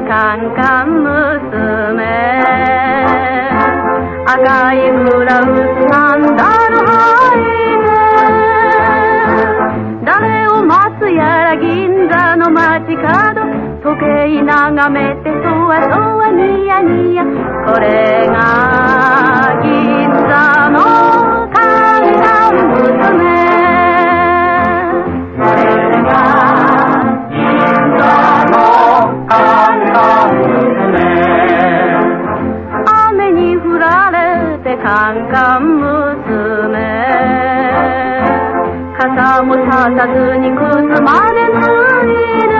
娘。赤いブラウスサンダル履いて誰を待つやら銀座の街角。時計眺めてそわそわニヤニヤ。これ観覧娘雨に降られてカンカン娘。傘もささずに靴まで脱いで。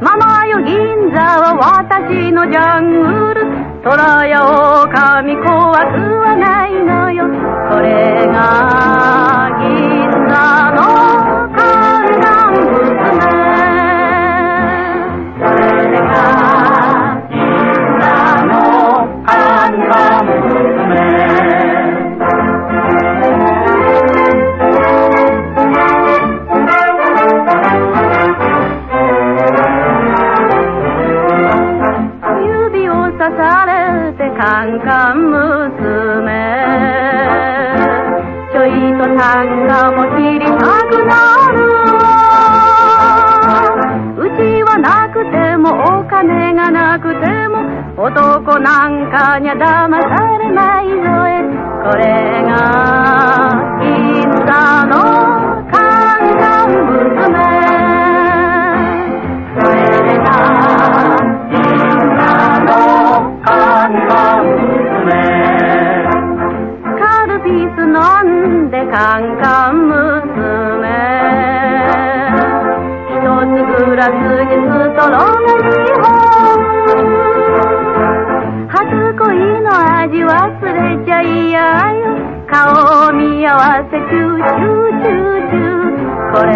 ママよ銀座は私のジャングル。虎や狼怖くはないのよ。これが指を刺されてカンカン娘。ちょいと単価も切りたくなるうちはなくてもお金がなくても男なんかにゃ騙されないぞえ。これんでカンカン娘一つグラスにストローが2本。初恋の味忘れちゃいやよ顔を見合わせチューチューチューチュー。これ